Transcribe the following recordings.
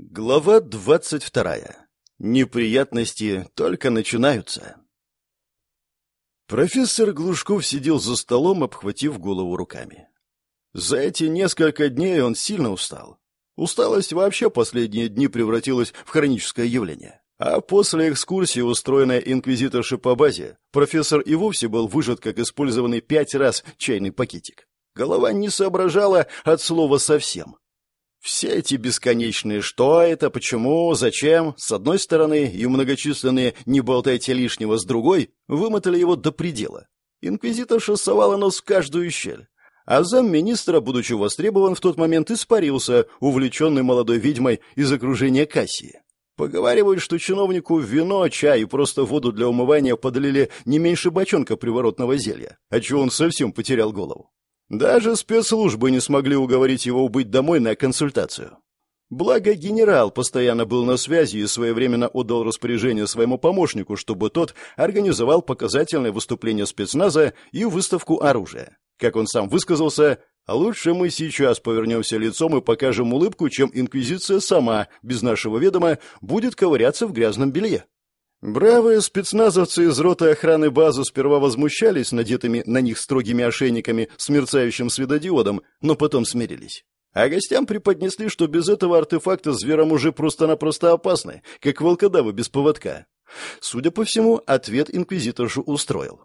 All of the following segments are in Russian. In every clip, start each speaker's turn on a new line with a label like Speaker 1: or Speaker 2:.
Speaker 1: Глава двадцать вторая. Неприятности только начинаются. Профессор Глушков сидел за столом, обхватив голову руками. За эти несколько дней он сильно устал. Усталость вообще последние дни превратилась в хроническое явление. А после экскурсии, устроенной инквизиторшей по базе, профессор и вовсе был выжат, как использованный пять раз чайный пакетик. Голова не соображала от слова совсем. Все эти бесконечные «что это?», «почему?», «зачем?» с одной стороны и многочисленные «не болтайте лишнего» с другой вымотали его до предела. Инквизитор шоссовала нос в каждую щель. А замминистра, будучи востребован в тот момент, испарился, увлеченный молодой ведьмой из окружения Кассии. Поговаривают, что чиновнику вино, чай и просто воду для умывания подалили не меньше бочонка приворотного зелья, отчего он совсем потерял голову. Даже спецслужбы не смогли уговорить его убыть домой на консультацию. Благо, генерал постоянно был на связи и своевременно отдал распоряжение своему помощнику, чтобы тот организовал показательное выступление спецназа и выставку оружия. Как он сам высказался, лучше мы сейчас повернемся лицом и покажем улыбку, чем инквизиция сама, без нашего ведома, будет ковыряться в грязном белье. Бравые спецназовцы из роты охраны базы сперва возмущались надетыми на них строгими ошейниками с мерцающим светодиодом, но потом смирились. А гостям преподнесли, что без этого артефакта зверам уже просто-напросто опасны, как волкодавы без поводка. Судя по всему, ответ инквизиторшу устроил.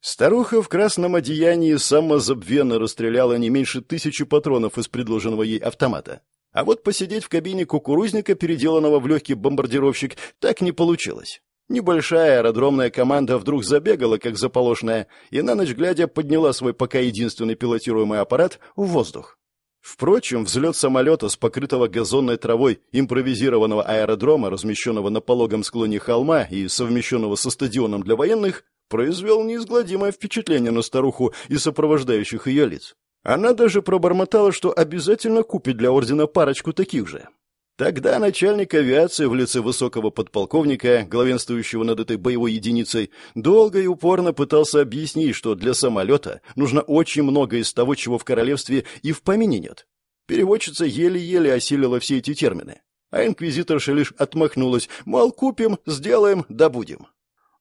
Speaker 1: Старуха в красном одеянии самозабвенно расстреляла не меньше тысячи патронов из предложенного ей автомата. А вот посидеть в кабине кукурузника, переделанного в легкий бомбардировщик, так не получилось. Небольшая аэродромная команда вдруг забегала, как заполошная, и на ночь глядя подняла свой пока единственный пилотируемый аппарат в воздух. Впрочем, взлет самолета с покрытого газонной травой импровизированного аэродрома, размещенного на пологом склоне холма и совмещенного со стадионом для военных, произвел неизгладимое впечатление на старуху и сопровождающих ее лиц. Она даже пробормотала, что обязательно купит для ордена парочку таких же. Тогда начальник авиации в лице высокого подполковника, главенствующего над этой боевой единицей, долго и упорно пытался объяснить, что для самолета нужно очень много из того, чего в королевстве и в помине нет. Переводчица еле-еле осилила все эти термины. А инквизиторша лишь отмахнулась, мол, купим, сделаем, добудем.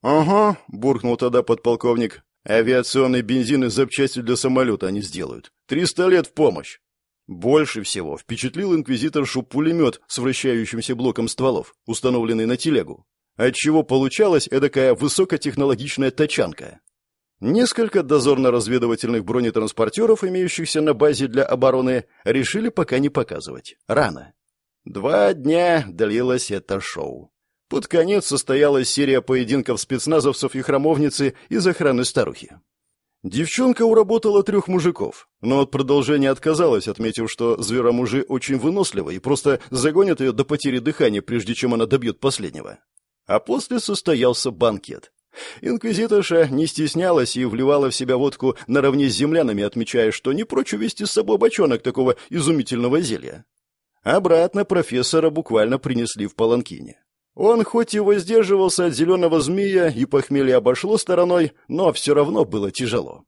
Speaker 1: «Ага», — буркнул тогда подполковник, Авиационный бензин и запчасти для самолета они сделают. Триста лет в помощь. Больше всего впечатлил инквизиторшу пулемет с вращающимся блоком стволов, установленный на телегу, отчего получалась эдакая высокотехнологичная тачанка. Несколько дозорно-разведывательных бронетранспортеров, имеющихся на базе для обороны, решили пока не показывать. Рано. Два дня длилось это шоу. Под конец состоялась серия поединков спецназовцев и храмовницы из охраны старухи. Девчонка уработала трех мужиков, но от продолжения отказалась, отметив, что зверомужи очень выносливы и просто загонят ее до потери дыхания, прежде чем она добьет последнего. А после состоялся банкет. Инквизиторша не стеснялась и вливала в себя водку наравне с землянами, отмечая, что не прочь увести с собой бочонок такого изумительного зелья. Обратно профессора буквально принесли в паланкине. Он хоть и воздерживался от зеленого змея и похмелье обошло стороной, но все равно было тяжело.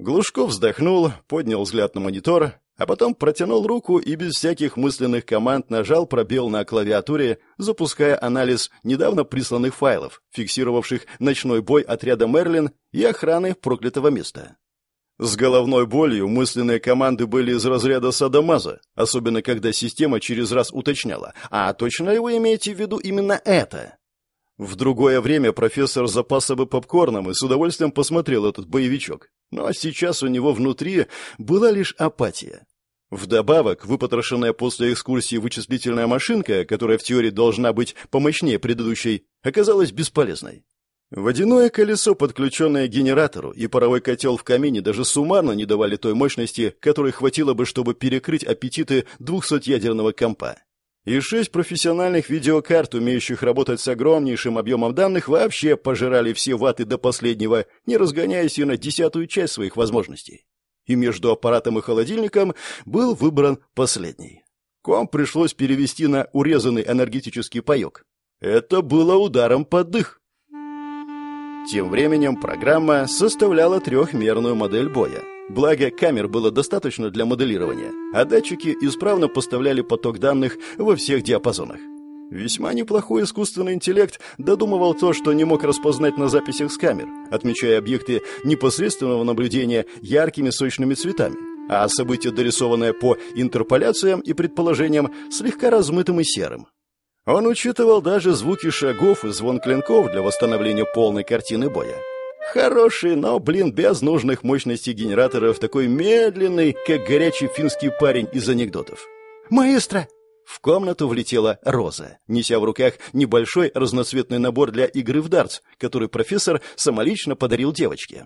Speaker 1: Глушков вздохнул, поднял взгляд на монитор, а потом протянул руку и без всяких мысленных команд нажал пробел на клавиатуре, запуская анализ недавно присланных файлов, фиксировавших ночной бой отряда Мерлин и охраны проклятого места. С головной болью мысленные команды были из разряда садомаза, особенно когда система через раз уточняла, а точно ли вы имеете в виду именно это? В другое время профессор запаса бы попкорном и с удовольствием посмотрел этот боевичок, но сейчас у него внутри была лишь апатия. Вдобавок, выпотрошенная после экскурсии вычислительная машинка, которая в теории должна быть помощнее предыдущей, оказалась бесполезной. Водяное колесо, подключенное к генератору, и паровой котел в камине даже суммарно не давали той мощности, которой хватило бы, чтобы перекрыть аппетиты 200-ядерного компа. И шесть профессиональных видеокарт, умеющих работать с огромнейшим объемом данных, вообще пожирали все ваты до последнего, не разгоняясь и на десятую часть своих возможностей. И между аппаратом и холодильником был выбран последний. Ком пришлось перевести на урезанный энергетический паек. Это было ударом под дых. Тем временем программа составляла трехмерную модель боя. Благо, камер было достаточно для моделирования, а датчики исправно поставляли поток данных во всех диапазонах. Весьма неплохой искусственный интеллект додумывал то, что не мог распознать на записях с камер, отмечая объекты непосредственного наблюдения яркими сочными цветами, а события, дорисованные по интерполяциям и предположениям, слегка размытым и серым. Он учитывал даже звуки шагов и звон клинков для восстановления полной картины боя. Хороший, но, блин, без нужных мощностей генераторов, такой медленный, как горячий финский парень из анекдотов. «Маэстро!» В комнату влетела Роза, неся в руках небольшой разноцветный набор для игры в дартс, который профессор самолично подарил девочке.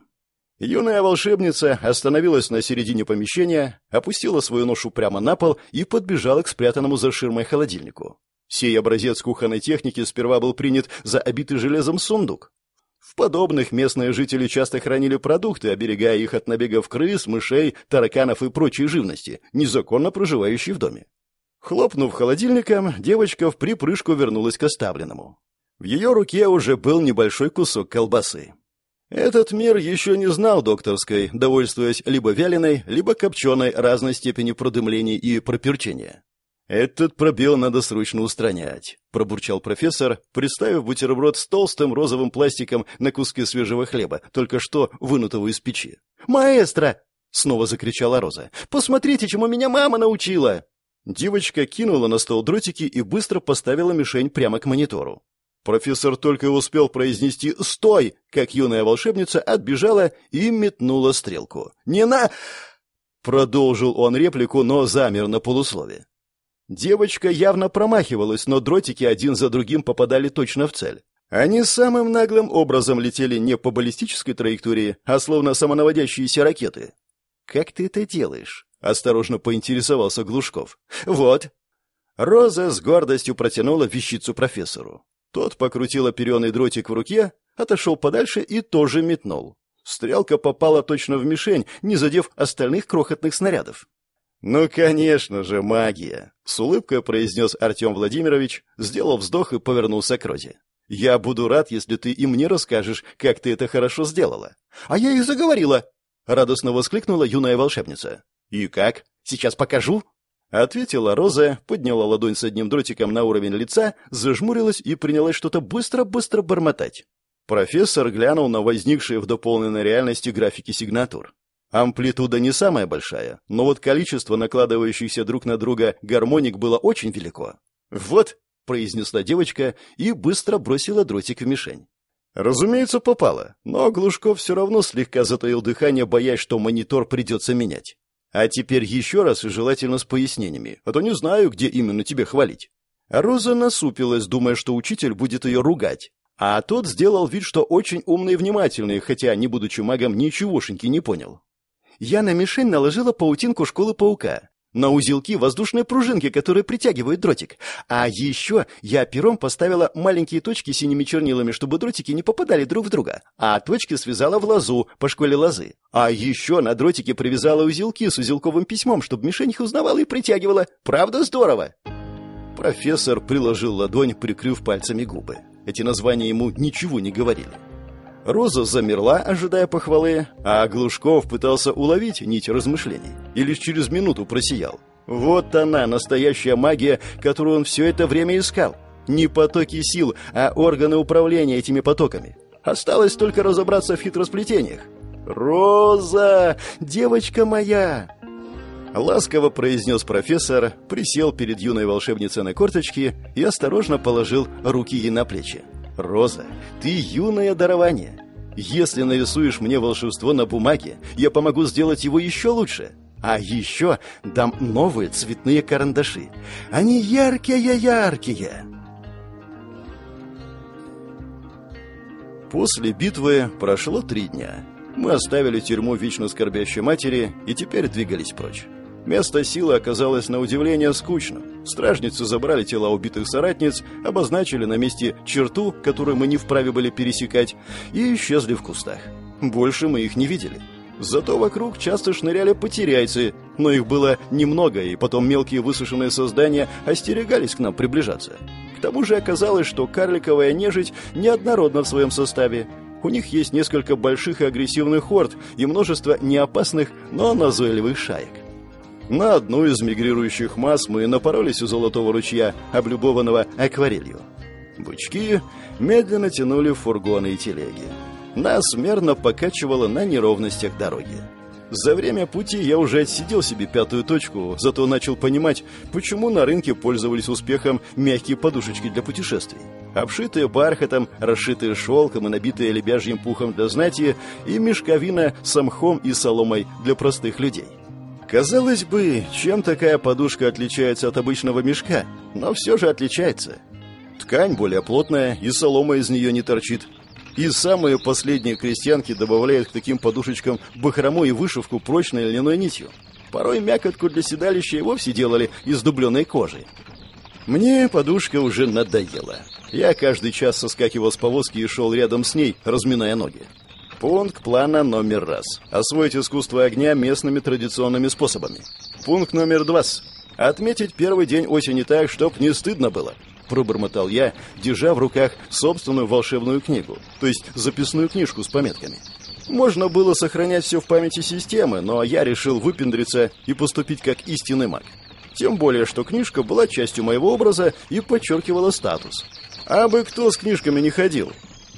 Speaker 1: Юная волшебница остановилась на середине помещения, опустила свою ношу прямо на пол и подбежала к спрятанному за ширмой холодильнику. Сей образец кухонной техники сперва был принят за обитый железом сундук. В подобных местные жители часто хранили продукты, оберегая их от набегов крыс, мышей, тараканов и прочей живности, незаконно проживающей в доме. Хлопнув холодильником, девочка в припрыжку вернулась к оставленному. В ее руке уже был небольшой кусок колбасы. Этот мир еще не знал докторской, довольствуясь либо вяленой, либо копченой разной степени продымления и проперчения. «Этот пробел надо срочно устранять», — пробурчал профессор, представив бутерброд с толстым розовым пластиком на куске свежего хлеба, только что вынутого из печи. «Маэстро!» — снова закричала Роза. «Посмотрите, чему меня мама научила!» Девочка кинула на стол дротики и быстро поставила мишень прямо к монитору. Профессор только успел произнести «Стой!», как юная волшебница отбежала и метнула стрелку. «Не на...» Продолжил он реплику, но замер на полуслове. Девочка явно промахивалась, но дротики один за другим попадали точно в цель. Они самым наглым образом летели не по баллистической траектории, а словно самонаводящиеся ракеты. «Как ты это делаешь?» Осторожно поинтересовался Глушков. «Вот». Роза с гордостью протянула вещицу профессору. Тот покрутил оперенный дротик в руке, отошел подальше и тоже метнул. Стрелка попала точно в мишень, не задев остальных крохотных снарядов. «Ну, конечно же, магия!» — с улыбкой произнес Артем Владимирович, сделал вздох и повернулся к Розе. «Я буду рад, если ты и мне расскажешь, как ты это хорошо сделала». «А я и заговорила!» — радостно воскликнула юная волшебница. «И как? Сейчас покажу?» Ответила Роза, подняла ладонь с одним дротиком на уровень лица, зажмурилась и принялась что-то быстро-быстро бормотать. Профессор глянул на возникшие в дополненной реальности графики сигнатур. Амплитуда не самая большая, но вот количество накладывающихся друг на друга гармоник было очень велико. «Вот», — произнесла девочка и быстро бросила дротик в мишень. Разумеется, попала, но Глушков все равно слегка затаил дыхание, боясь, что монитор придется менять. А теперь еще раз и желательно с пояснениями, а то не знаю, где именно тебе хвалить. Роза насупилась, думая, что учитель будет ее ругать. А тот сделал вид, что очень умный и внимательный, хотя, не будучи магом, ничегошеньки не понял. Я на мишень наложила паутинку школы паука. На узелки воздушные пружинки, которые притягивают дротик. А еще я пером поставила маленькие точки синими чернилами, чтобы дротики не попадали друг в друга. А точки связала в лозу по школе лозы. А еще на дротике привязала узелки с узелковым письмом, чтобы мишень их узнавала и притягивала. Правда здорово? Профессор приложил ладонь, прикрыв пальцами губы. Эти названия ему ничего не говорили. Роза замерла, ожидая похвалы, а Глушков пытался уловить нить размышлений и лишь через минуту просиял. Вот она, настоящая магия, которую он все это время искал. Не потоки сил, а органы управления этими потоками. Осталось только разобраться в хитросплетениях. «Роза! Девочка моя!» Ласково произнес профессор, присел перед юной волшебницей на корточки и осторожно положил руки ей на плечи. «Роза, ты юное дарование. Если нарисуешь мне волшебство на бумаге, я помогу сделать его еще лучше. А еще дам новые цветные карандаши. Они яркие-яркие!» После битвы прошло три дня. Мы оставили тюрьму вечно скорбящей матери и теперь двигались прочь. Место силы оказалось на удивление скучным. Стражницы забрали тела убитых соратниц, обозначили на месте черту, которую мы не вправе были пересекать, и исчезли в кустах. Больше мы их не видели. Зато вокруг часто шныряли потеряйцы, но их было немного, и потом мелкие высушенные создания остерегались к нам приближаться. К тому же оказалось, что карликовая нежить неоднородна в своем составе. У них есть несколько больших и агрессивных хорд и множество неопасных, но назойливых шаек. На одну из мигрирующих масс мы напоролись у Золотого ручья, облюбованного акварелью. Бычки медленно тянули фургоны и телеги. Нас мерно покачивало на неровностях дороги. За время пути я уже отсидел себе пятую точку, зато начал понимать, почему на рынке пользовались успехом мягкие подушечки для путешествий. Обшитые бархатом, расшитые шелком и набитые лебяжьим пухом для знати, и мешковина с мхом и соломой для простых людей. Казалось бы, чем такая подушка отличается от обычного мешка, но все же отличается. Ткань более плотная, и солома из нее не торчит. И самые последние крестьянки добавляют к таким подушечкам бахрому и вышивку прочной льняной нитью. Порой мякотку для седалища и вовсе делали из дубленой кожи. Мне подушка уже надоела. Я каждый час соскакивал с повозки и шел рядом с ней, разминая ноги. Пункт плана номер раз. Освоить искусство огня местными традиционными способами. Пункт номер два. Отметить первый день осени так, чтоб не стыдно было пробормотал я, держа в руках собственную волшебную книгу, то есть записную книжку с пометками. Можно было сохранять все в памяти системы, но я решил выпендриться и поступить как истинный маг. Тем более, что книжка была частью моего образа и подчеркивала статус. А бы кто с книжками не ходил.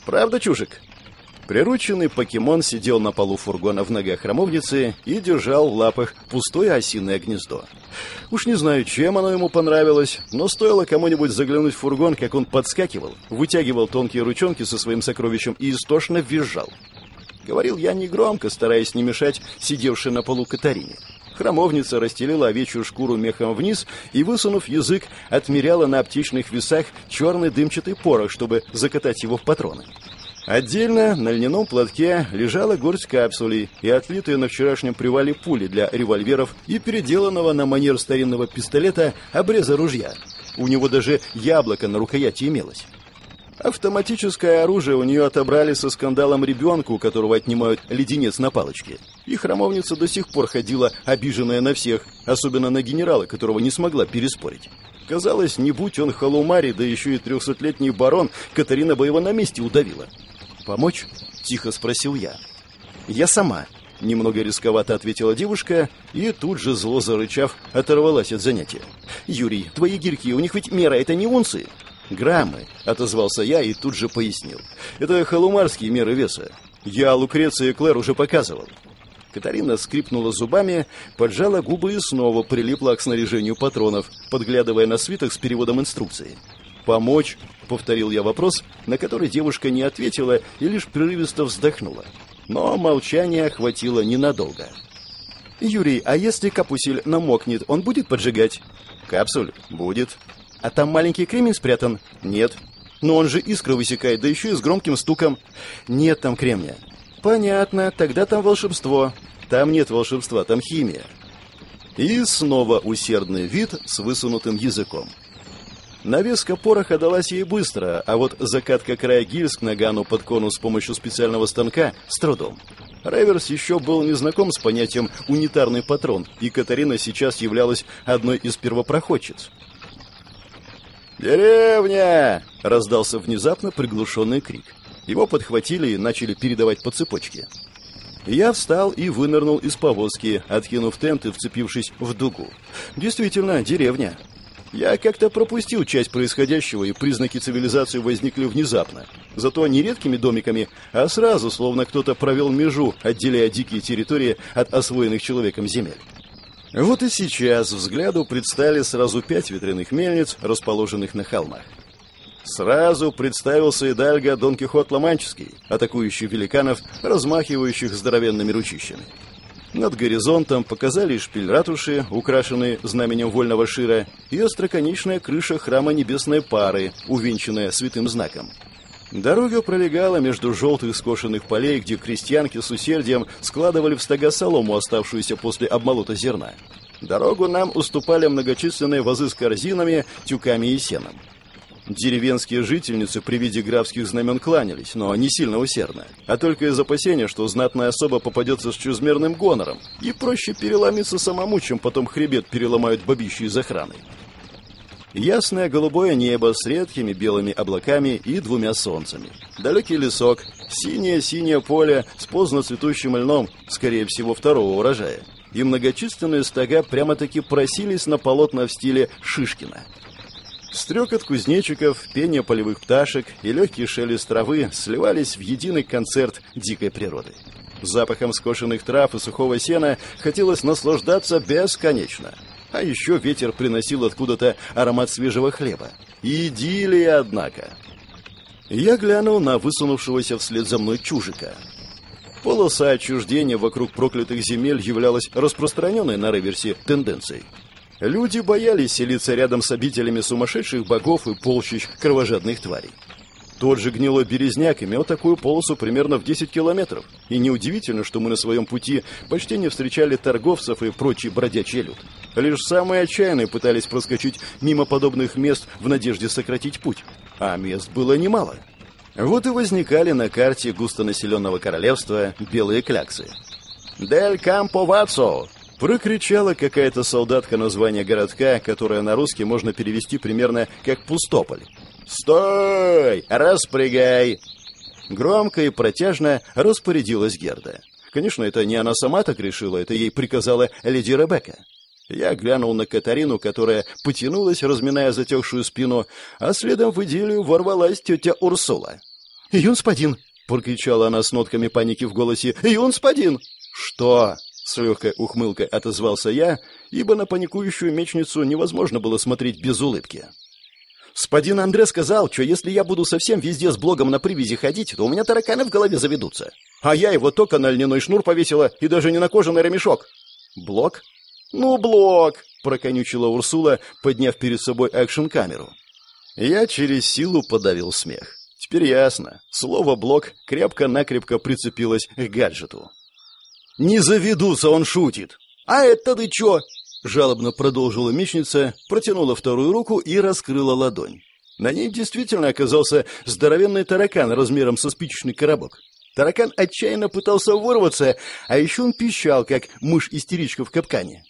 Speaker 1: Правда, чужик? Прирученный покемон сидел на полу фургона в ногах храмовницы и держал в лапах пустое осиное гнездо. Уж не знаю, чем оно ему понравилось, но стоило кому-нибудь заглянуть в фургон, как он подскакивал, вытягивал тонкие ручонки со своим сокровищем и истошно визжал. Говорил я негромко, стараясь не мешать сидевшей на полу Катарине. Храмовница расстелила овечью шкуру мехом вниз и, высунув язык, отмеряла на аптечных весах черный дымчатый порох, чтобы закатать его в патроны. Отдельно на льняном платке лежала горсть капсулей и отлитые на вчерашнем привале пули для револьверов и переделанного на манер старинного пистолета обреза ружья. У него даже яблоко на рукояти имелось. Автоматическое оружие у нее отобрали со скандалом ребенку, которого отнимают леденец на палочке. И храмовница до сих пор ходила обиженная на всех, особенно на генерала, которого не смогла переспорить. Казалось, не будь он халумари, да еще и трехсотлетний барон, Катарина бы его на месте удавила. «Помочь?» – тихо спросил я. «Я сама», – немного рисковато ответила девушка и тут же, зло зарычав, оторвалась от занятия. «Юрий, твои гирьки, у них ведь мера, это не унции?» «Граммы», — отозвался я и тут же пояснил. «Это халумарские меры веса. Я Лукреция и Клэр уже показывал». Катарина скрипнула зубами, поджала губы и снова прилипла к снаряжению патронов, подглядывая на свиток с переводом инструкции. «Помочь?» — повторил я вопрос, на который девушка не ответила и лишь прерывисто вздохнула. Но молчание охватило ненадолго. «Юрий, а если капусель намокнет, он будет поджигать?» «Капсуль? Будет». «А там маленький кремень спрятан?» «Нет». «Но он же искры высекает, да еще и с громким стуком». «Нет там кремния». «Понятно, тогда там волшебство». «Там нет волшебства, там химия». И снова усердный вид с высунутым языком. Навеска пороха далась ей быстро, а вот закатка края гильз к нагану под конус с помощью специального станка с трудом. Реверс еще был не знаком с понятием «унитарный патрон», и Катарина сейчас являлась одной из первопроходчиц. «Деревня!» — раздался внезапно приглушенный крик. Его подхватили и начали передавать по цепочке. Я встал и вынырнул из повозки, откинув тент и вцепившись в дугу. Действительно, деревня. Я как-то пропустил часть происходящего, и признаки цивилизации возникли внезапно. Зато не редкими домиками, а сразу, словно кто-то провел межу, отделяя дикие территории от освоенных человеком земель. Вот и сейчас взгляду предстали сразу пять ветряных мельниц, расположенных на холмах. Сразу представился и Дальга Дон Кихот Ломанческий, атакующий великанов, размахивающих здоровенными ручищами. Над горизонтом показали шпиль ратуши, украшенный знаменем вольного шира, и остроконечная крыша храма небесной пары, увенчанная святым знаком. Дорога пролегала между желтых скошенных полей, где крестьянки с усердием складывали в стога солому, оставшуюся после обмолота зерна. Дорогу нам уступали многочисленные вазы с корзинами, тюками и сеном. Деревенские жительницы при виде графских знамен кланялись, но не сильно усердно, а только из опасения, что знатная особа попадется с чрезмерным гонором, и проще переломиться самому, чем потом хребет переломают бабищи из охраны. Ясное голубое небо с редкими белыми облаками и двумя солнцами. Далекий лесок, синее-синее поле с поздно цветущим льном, скорее всего, второго урожая. И многочисленные стога прямо-таки просились на полотна в стиле Шишкина. Стрекот кузнечиков, пение полевых пташек и легкий шелест травы сливались в единый концерт дикой природы. Запахом скошенных трав и сухого сена хотелось наслаждаться бесконечно. А еще ветер приносил откуда-то аромат свежего хлеба. Идиллия, однако. Я глянул на высунувшегося вслед за мной чужика. Полоса отчуждения вокруг проклятых земель являлась распространенной на реверсе тенденцией. Люди боялись селиться рядом с обителями сумасшедших богов и полчищ кровожадных тварей. Тот же гнилой березняк имел такую полосу примерно в 10 километров. И неудивительно, что мы на своем пути почти не встречали торговцев и прочий бродячий люд. Лишь самые отчаянные пытались проскочить мимо подобных мест в надежде сократить путь. А мест было немало. Вот и возникали на карте густонаселенного королевства белые кляксы. «Дель Кампо Вацо!» Прокричала какая-то солдатка название городка, которое на русский можно перевести примерно как «Пустополь». «Стой! Распрягай!» Громко и протяжно распорядилась Герда. Конечно, это не она сама так решила, это ей приказала леди Ребекка. Я глянул на Катарину, которая потянулась, разминая затекшую спину, а следом в идиллию ворвалась тетя Урсула. «Юнспадин!» — прокричала она с нотками паники в голосе. «Юнспадин!» «Что?» — с легкой ухмылкой отозвался я, ибо на паникующую мечницу невозможно было смотреть без улыбки. Господин Андре сказал, что если я буду совсем везде с блогом на привязи ходить, то у меня тараканы в голове заведутся. А я его только на льняной шнур повесила и даже не на кожаный ремешок. Блок? Ну, блок, проконючила Урсула, подняв перед собой экшн-камеру. Я через силу подавил смех. Теперь ясно. Слово «блок» крепко-накрепко прицепилось к гаджету. «Не заведутся, он шутит!» «А это ты чё?» Жалобно продолжила мечница, протянула вторую руку и раскрыла ладонь. На ней действительно оказался здоровенный таракан размером со спичечный коробок. Таракан отчаянно пытался вырваться, а еще он пищал, как мышь-истеричка в капкане.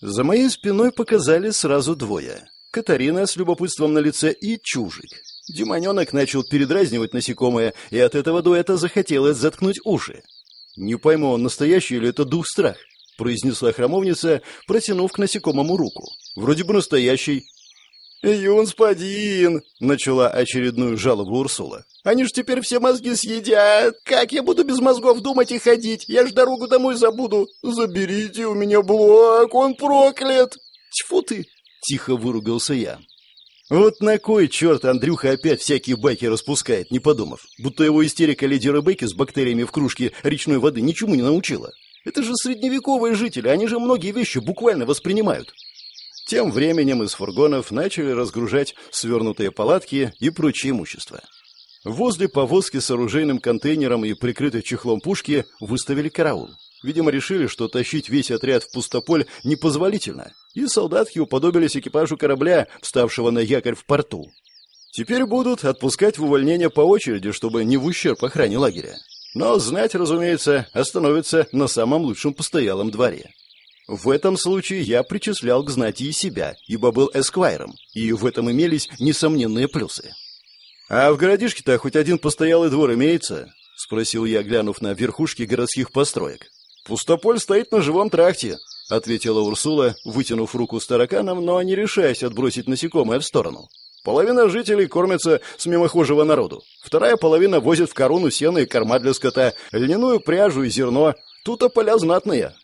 Speaker 1: За моей спиной показали сразу двое. Катарина с любопытством на лице и Чужик. Демоненок начал передразнивать насекомое, и от этого дуэта захотелось заткнуть уши. Не пойму, он настоящий или это дух страх произнесла храмовница, протянув к насекомому руку. Вроде бы настоящий. «Юнспадин!» — начала очередную жалобу Урсула. «Они ж теперь все мозги съедят! Как я буду без мозгов думать и ходить? Я ж дорогу домой забуду! Заберите у меня блок, он проклят!» «Тьфу ты!» — тихо выругался я. Вот на кой черт Андрюха опять всякие байки распускает, не подумав, будто его истерика леди Ребекки с бактериями в кружке речной воды ничему не научила. Это же средневековые жители, они же многие вещи буквально воспринимают. Тем временем из фургонов начали разгружать свернутые палатки и прочее имущество. Возле повозки с оружейным контейнером и прикрытой чехлом пушки выставили караул. Видимо, решили, что тащить весь отряд в пустополь непозволительно, и солдатки уподобились экипажу корабля, вставшего на якорь в порту. Теперь будут отпускать в увольнение по очереди, чтобы не в ущерб охране лагеря. Но знать, разумеется, остановится на самом лучшем постоялом дворе. В этом случае я причислял к знати и себя, ибо был эсквайром, и в этом имелись несомненные плюсы. «А в городишке-то хоть один постоялый двор имеется?» — спросил я, глянув на верхушки городских построек. «Пустополь стоит на живом тракте», — ответила Урсула, вытянув руку с тараканом, но не решаясь отбросить насекомое в сторону. Половина жителей кормятся с мимохожего народу. Вторая половина возит в корону сено и корма для скота, льняную пряжу и зерно. Тут-то поля знатные.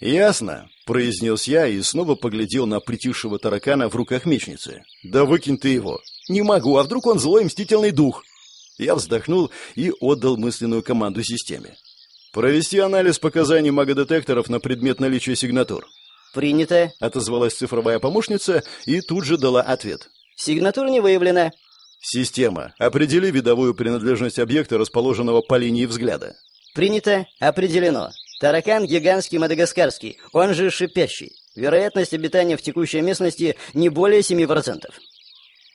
Speaker 1: «Ясно», — произнес я и снова поглядел на притихшего таракана в руках мечницы. «Да выкинь ты его». «Не могу, а вдруг он злой мстительный дух?» Я вздохнул и отдал мысленную команду системе. «Провести анализ показаний магодетекторов на предмет наличия сигнатур».
Speaker 2: «Принято», —
Speaker 1: отозвалась цифровая помощница и тут же дала ответ.
Speaker 2: Сигнатура не выявлена.
Speaker 1: Система. Определи видовую принадлежность объекта, расположенного по линии взгляда.
Speaker 2: Принято. Определено. Таракан гигантский мадагаскарский, он же шипящий. Вероятность обитания в текущей местности не более 7%.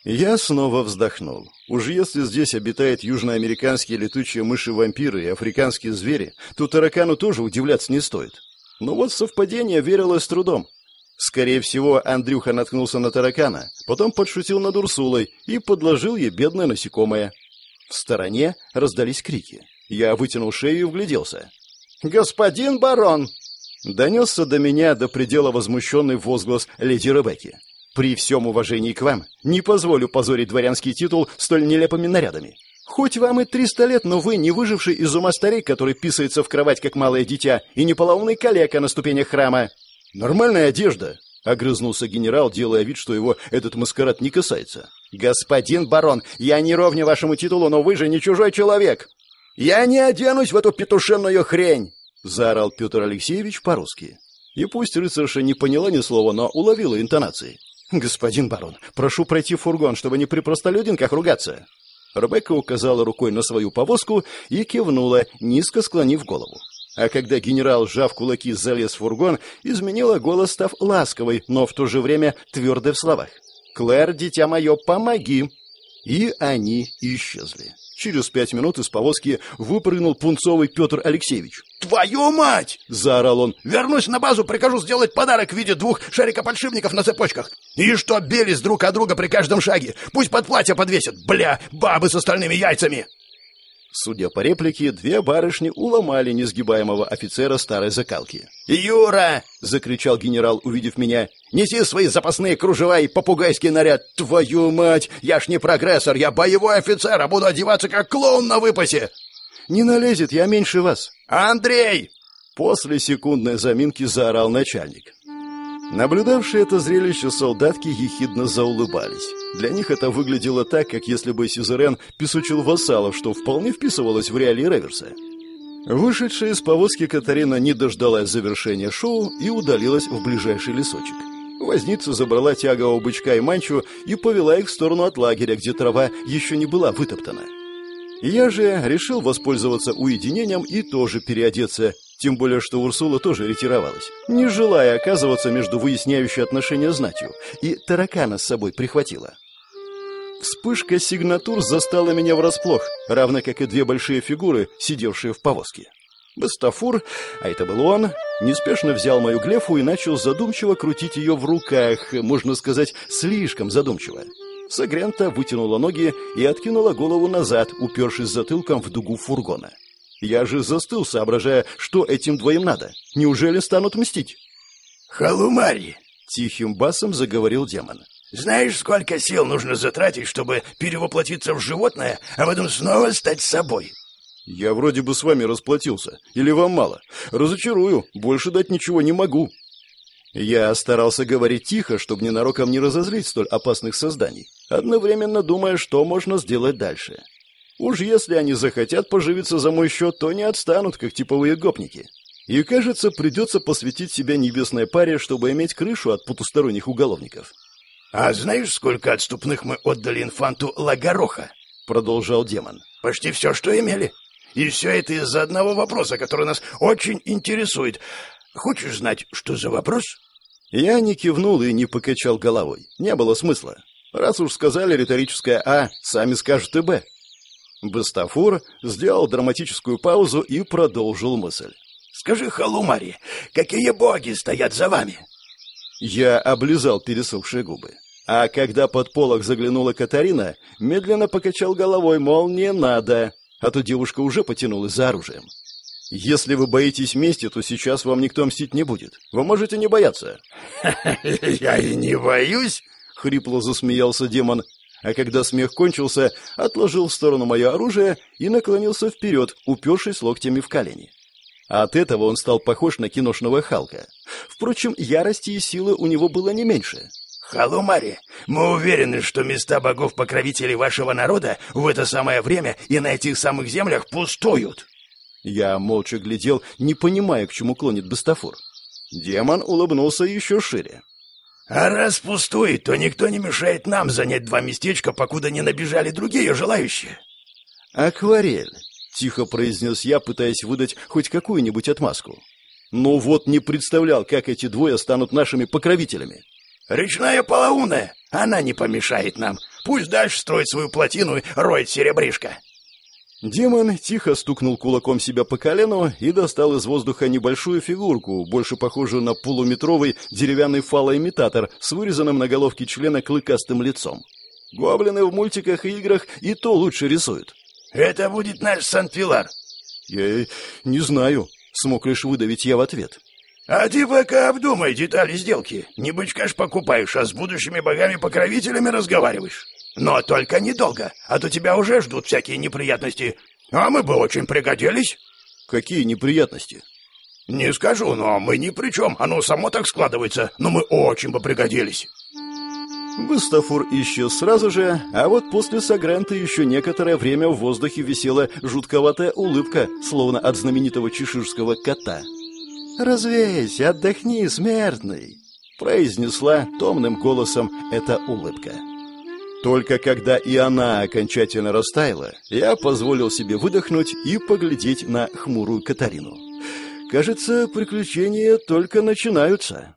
Speaker 1: Я снова вздохнул. Уж если здесь обитают южноамериканские летучие мыши-вампиры и африканские звери, то таракану тоже удивляться не стоит. Но вот совпадение верилось с трудом. Скорее всего, Андрюха наткнулся на таракана, потом подшутил над Урсулой и подложил ей бедное насекомое. В стороне раздались крики. Я вытянул шею и вгляделся. «Господин барон!» Донесся до меня до предела возмущенный возглас леди Ребекки. «При всем уважении к вам не позволю позорить дворянский титул столь нелепыми нарядами. Хоть вам и триста лет, но вы не выживший из ума старик, который писается в кровать, как малое дитя, и не полоумный калека на ступенях храма. «Нормальная одежда», — огрызнулся генерал, делая вид, что его этот маскарад не касается. «Господин барон, я не ровня вашему титулу, но вы же не чужой человек!» «Я не оденусь в эту петушенную хрень!» — заорал Петр Алексеевич по-русски. И пусть рыцарша не поняла ни слова, но уловила интонации. «Господин барон, прошу пройти в фургон, чтобы не при простолюдинках ругаться». Ребекка указала рукой на свою повозку и кивнула, низко склонив голову. А когда генерал, сжав кулаки, залез в фургон, изменила голос, став ласковой, но в то же время твердой в словах. «Клэр, дитя мое, помоги!» И они исчезли. Через пять минут из повозки выпрыгнул пунцовый Петр Алексеевич.
Speaker 3: «Твою мать!» — заорал он. «Вернусь на базу, прикажу сделать подарок в виде двух шарикоподшипников на цепочках. И что белись друг от друга при каждом шаге. Пусть под платье подвесят. Бля, бабы с остальными яйцами!»
Speaker 1: Судя по реплике, две барышни уломали несгибаемого офицера старой закалки.
Speaker 3: «Юра!» — закричал генерал, увидев меня. «Неси свои запасные кружева и попугайский наряд! Твою мать! Я ж не прогрессор, я боевой офицер, а буду одеваться как клоун на выпасе!»
Speaker 1: «Не налезет, я меньше вас!»
Speaker 3: «Андрей!»
Speaker 1: После секундной заминки заорал начальник. Наблюдавшие это зрелище солдатки ехидно заулыбались. Для них это выглядело так, как если бы Сюзерен песучил вассалов, что вполне вписывалось в реалии Реверса. Вышедшая из повозки Катарина не дождалась завершения шоу и удалилась в ближайший лесочек. Возница забрала тягового бычка и манчу и повела их в сторону от лагеря, где трава еще не была вытоптана. Я же решил воспользоваться уединением и тоже переодеться, тем более, что Урсула тоже ретировалась, не желая оказываться между выясняющей отношения знатью, и таракана с собой прихватила. Вспышка сигнатур застала меня врасплох, равно как и две большие фигуры, сидевшие в повозке. Бастафур, а это был он, неспешно взял мою глефу и начал задумчиво крутить ее в руках, можно сказать, слишком задумчиво. Сагрента вытянула ноги и откинула голову назад, упершись затылком в дугу фургона. Я же застыл, соображая, что этим двоим надо. Неужели станут мстить?
Speaker 3: «Халумари!»
Speaker 1: — тихим басом заговорил демон.
Speaker 3: «Знаешь, сколько сил нужно затратить, чтобы перевоплотиться в животное, а потом снова стать собой?»
Speaker 1: «Я вроде бы с вами расплатился. Или вам мало? Разочарую. Больше дать ничего не могу». Я старался говорить тихо, чтобы ненароком не разозлить столь опасных созданий, одновременно думая, что можно сделать дальше. Уж если они захотят поживиться за мой счет, то не отстанут, как типовые гопники. И, кажется, придется посвятить себя небесной паре, чтобы иметь крышу от потусторонних уголовников.
Speaker 3: «А знаешь, сколько отступных мы отдали инфанту Лагороха?» — продолжал демон. «Почти все, что имели. И все это из-за одного вопроса, который нас очень интересует. Хочешь знать, что за вопрос?»
Speaker 1: Я не кивнул и не покачал головой. Не было смысла. Раз уж сказали риторическое «А», сами скажут и «Б». Бастафур сделал драматическую паузу и продолжил мысль.
Speaker 3: «Скажи, Халумари, какие боги стоят за вами?»
Speaker 1: Я облизал пересохшие губы. А когда под полок заглянула Катарина, медленно покачал головой, мол, не надо, а то девушка уже потянулась за оружием. «Если вы боитесь мести, то сейчас вам никто мстить не будет. Вы можете не бояться».
Speaker 3: «Я и не боюсь», — хрипло засмеялся демон а когда смех кончился, отложил в сторону мое оружие и наклонился вперед, упершись локтями в колени. От этого он стал похож на киношного Халка. Впрочем, ярости и силы у него было не меньше. «Халумари, мы уверены, что места богов-покровителей вашего народа в это самое время и на этих самых землях пустуют!» Я молча глядел, не понимая, к чему клонит Бастафур. Демон улыбнулся еще шире. А раз пустует, то никто не мешает нам занять два местечка, покуда не набежали другие желающие.
Speaker 1: Акварель, тихо произнес я, пытаясь выдать хоть какую-нибудь отмазку. Ну вот не представлял, как эти двое станут нашими покровителями.
Speaker 3: Речная полоуная, она не помешает нам. Пусть дальше строит свою плотину и роет серебришко.
Speaker 1: Демон тихо стукнул кулаком себя по колену и достал из воздуха небольшую фигурку, больше похожую на полуметровый деревянный фалоимитатор с вырезанным на головке члена клыкастым лицом. Гоблины в мультиках и играх и то лучше рисуют.
Speaker 3: «Это будет наш Сан-Пилар».
Speaker 1: «Я не знаю», — смог лишь выдавить я в ответ.
Speaker 3: «А ты пока обдумай детали сделки. Не бычка ж покупаешь, а с будущими богами-покровителями разговариваешь. Но только недолго, а то тебя уже ждут всякие неприятности. А мы бы очень пригодились».
Speaker 1: «Какие неприятности?»
Speaker 3: «Не скажу, но мы ни при чем. Оно само так складывается. Но мы очень бы пригодились».
Speaker 1: Густафур исчез сразу же, а вот после Сагранта еще некоторое время в воздухе висела жутковатая улыбка, словно от знаменитого чеширского кота. «Развейся, отдохни, смертный!» — произнесла томным голосом эта улыбка. Только когда и она окончательно растаяла, я позволил себе выдохнуть и поглядеть на хмурую Катарину. Кажется, приключения только начинаются.